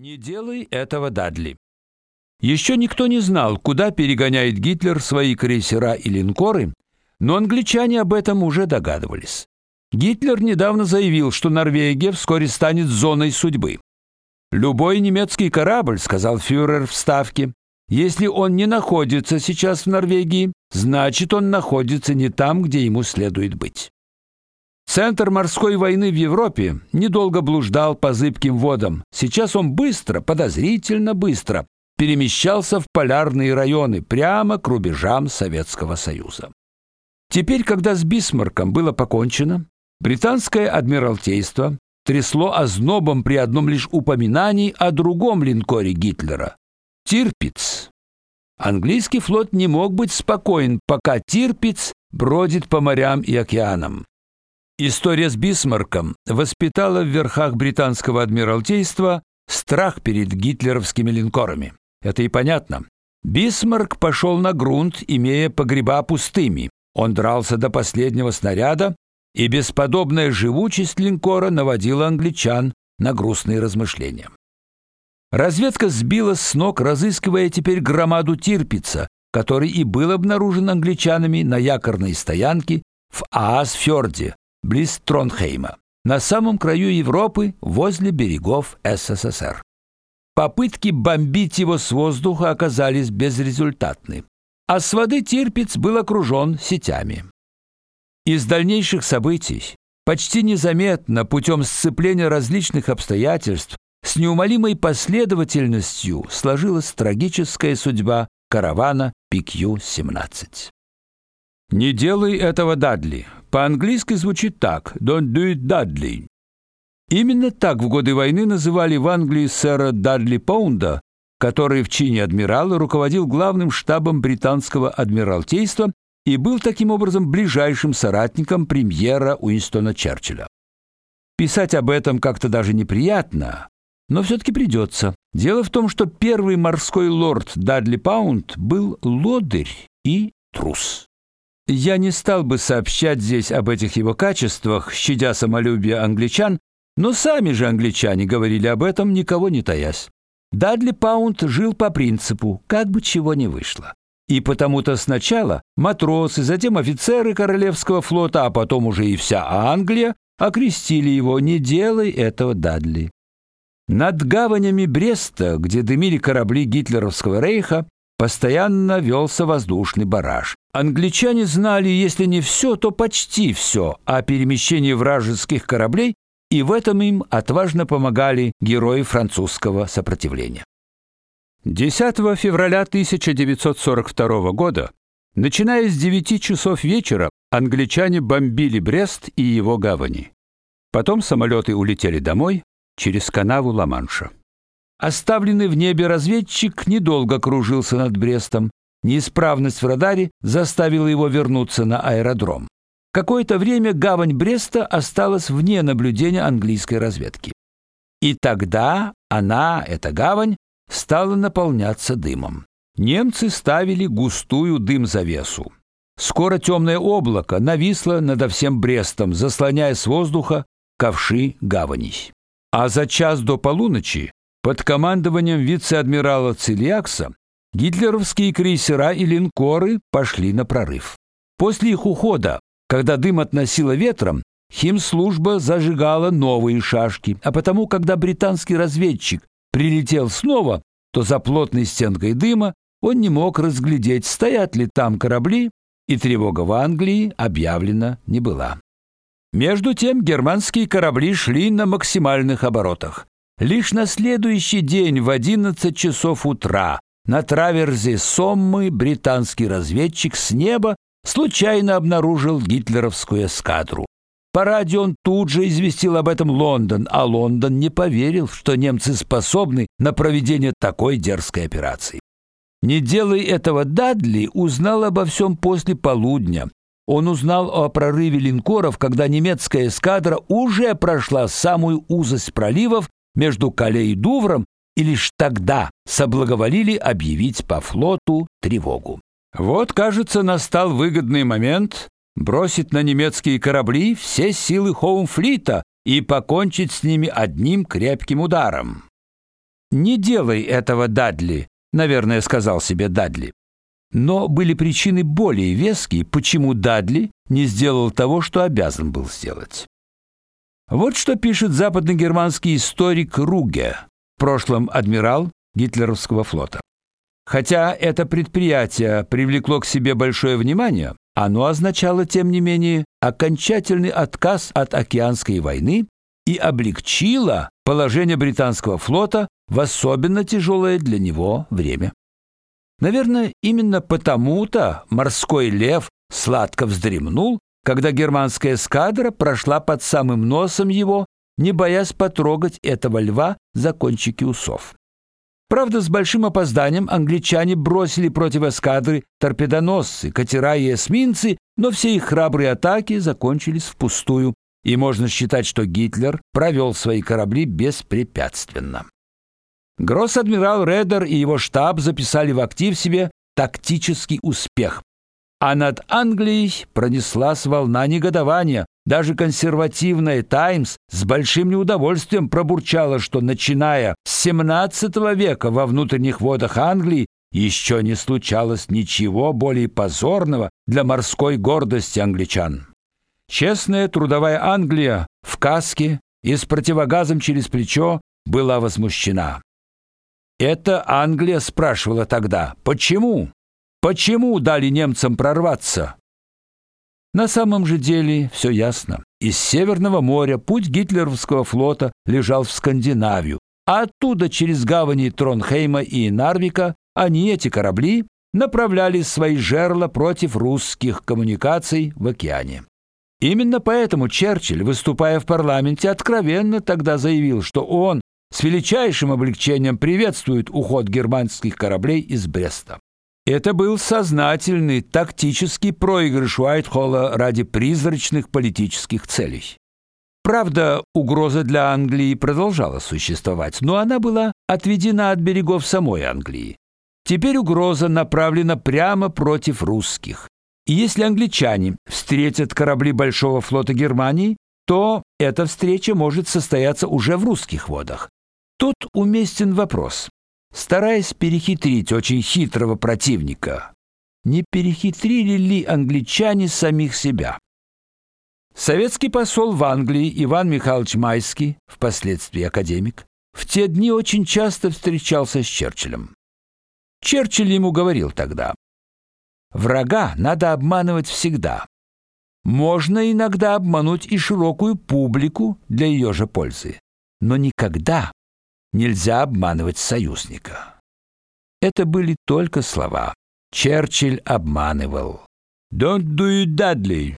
Не делай этого, Дадли. Еще никто не знал, куда перегоняет Гитлер свои крейсера и линкоры, но англичане об этом уже догадывались. Гитлер недавно заявил, что Норвегия вскоре станет зоной судьбы. Любой немецкий корабль, сказал фюрер в Ставке, если он не находится сейчас в Норвегии, значит, он находится не там, где ему следует быть. Центр морской войны в Европе недолго блуждал по зыбким водам. Сейчас он быстро, подозрительно быстро перемещался в полярные районы, прямо к рубежам Советского Союза. Теперь, когда с Бисмарком было покончено, британское адмиралтейство трясло ознобом при одном лишь упоминании о другом линкоре Гитлера Тирпиц. Английский флот не мог быть спокоен, пока Тирпиц бродит по морям и океанам. История с Бисмарком воспитала в верхах британского адмиралтейства страх перед гитлеровскими линкорами. Это и понятно. Бисмарк пошел на грунт, имея погреба пустыми. Он дрался до последнего снаряда, и бесподобная живучесть линкора наводила англичан на грустные размышления. Разведка сбила с ног, разыскивая теперь громаду Тирпица, который и был обнаружен англичанами на якорной стоянке в Аасфьорде, близ Тронхейма, на самом краю Европы, возле берегов СССР. Попытки бомбить его с воздуха оказались безрезультатны, а с воды Тирпиц был окружен сетями. Из дальнейших событий почти незаметно путем сцепления различных обстоятельств с неумолимой последовательностью сложилась трагическая судьба каравана PQ-17. Не делай этого, Дадли. По-английски звучит так: Don't do it, Dudley. Именно так в годы войны называли в Англии сэра Дадли Паунда, который в чине адмирала руководил главным штабом британского адмиралтейства и был таким образом ближайшим соратником премьера Уинстона Черчилля. Писать об этом как-то даже неприятно, но все таки придется. Дело в том, что первый морской лорд Дадли Паунд был лодырь и трус. Я не стал бы сообщать здесь об этих его качествах, щадя самолюбие англичан, но сами же англичане говорили об этом, никого не таясь. Дадли Паунд жил по принципу, как бы чего ни вышло. И потому-то сначала матросы, затем офицеры королевского флота, а потом уже и вся Англия окрестили его «Не делай этого, Дадли». Над гаванями Бреста, где дымили корабли гитлеровского рейха, постоянно велся воздушный бараж. Англичане знали, если не все, то почти все о перемещении вражеских кораблей, и в этом им отважно помогали герои французского сопротивления. 10 февраля 1942 года, начиная с 9 часов вечера, англичане бомбили Брест и его гавани. Потом самолеты улетели домой через канаву Ла-Манша. Оставленный в небе разведчик недолго кружился над Брестом. Неисправность в радаре заставила его вернуться на аэродром. Какое-то время гавань Бреста осталась вне наблюдения английской разведки. И тогда она, эта гавань, стала наполняться дымом. Немцы ставили густую дым-завесу. Скоро темное облако нависло над всем Брестом, заслоняя с воздуха ковши гаваней. А за час до полуночи под командованием вице-адмирала Цильякса гитлеровские крейсера и линкоры пошли на прорыв. После их ухода, когда дым относило ветром, химслужба зажигала новые шашки, а потому, когда британский разведчик прилетел снова, то за плотной стенкой дыма он не мог разглядеть, стоят ли там корабли, и тревога в Англии объявлена не была. Между тем германские корабли шли на максимальных оборотах. Лишь на следующий день в 11 часов утра на траверзе Соммы британский разведчик с неба случайно обнаружил гитлеровскую эскадру. По радио он тут же известил об этом Лондон, а Лондон не поверил, что немцы способны на проведение такой дерзкой операции. Не делай этого, Дадли узнал обо всем после полудня. Он узнал о прорыве линкоров, когда немецкая эскадра уже прошла самую узость проливов между Кале и Дувром и лишь тогда соблаговолили объявить по флоту тревогу. Вот, кажется, настал выгодный момент бросить на немецкие корабли все силы Хоумфлита и покончить с ними одним крепким ударом. «Не делай этого, Дадли», — наверное, сказал себе Дадли. Но были причины более веские, почему Дадли не сделал того, что обязан был сделать. Вот что пишет западногерманский историк Руге, в прошлом адмирал гитлеровского флота. Хотя это предприятие привлекло к себе большое внимание, оно означало тем не менее окончательный отказ от океанской войны и облегчило положение британского флота в особенно тяжелое для него время. Наверное, именно потому-то морской лев сладко вздремнул, когда германская эскадра прошла под самым носом его, не боясь потрогать этого льва за кончики усов. Правда, с большим опозданием англичане бросили против эскадры торпедоносцы, катера и эсминцы, но все их храбрые атаки закончились впустую, и можно считать, что Гитлер провел свои корабли беспрепятственно. Гросс-адмирал Редер и его штаб записали в актив себе тактический успех. А над Англией пронеслась волна негодования. Даже консервативная Таймс с большим неудовольствием пробурчала, что начиная с XVII века во внутренних водах Англии еще не случалось ничего более позорного для морской гордости англичан. Честная трудовая Англия в каске и с противогазом через плечо была возмущена. Это Англия спрашивала тогда: "Почему? Почему дали немцам прорваться?" На самом же деле все ясно. Из Северного моря путь гитлеровского флота лежал в Скандинавию, а оттуда через гавани Тронхейма и Нарвика они эти корабли направляли свои жерла против русских коммуникаций в океане. Именно поэтому Черчилль, выступая в парламенте, откровенно тогда заявил, что он с величайшим облегчением приветствует уход германских кораблей из Бреста. Это был сознательный тактический проигрыш Уайтхолла ради призрачных политических целей. Правда, угроза для Англии продолжала существовать, но она была отведена от берегов самой Англии. Теперь угроза направлена прямо против русских. И если англичане встретят корабли большого флота Германии, то эта встреча может состояться уже в русских водах. Тут уместен вопрос. Стараясь перехитрить очень хитрого противника, не перехитрили ли англичане самих себя? Советский посол в Англии Иван Михайлович Майский, впоследствии академик, в те дни очень часто встречался с Черчиллем. Черчилль ему говорил тогда: "Врага надо обманывать всегда. Можно иногда обмануть и широкую публику для ее же пользы, но никогда Нельзя обманывать союзника. Это были только слова. Черчилль обманывал. Don't do it, Dudley.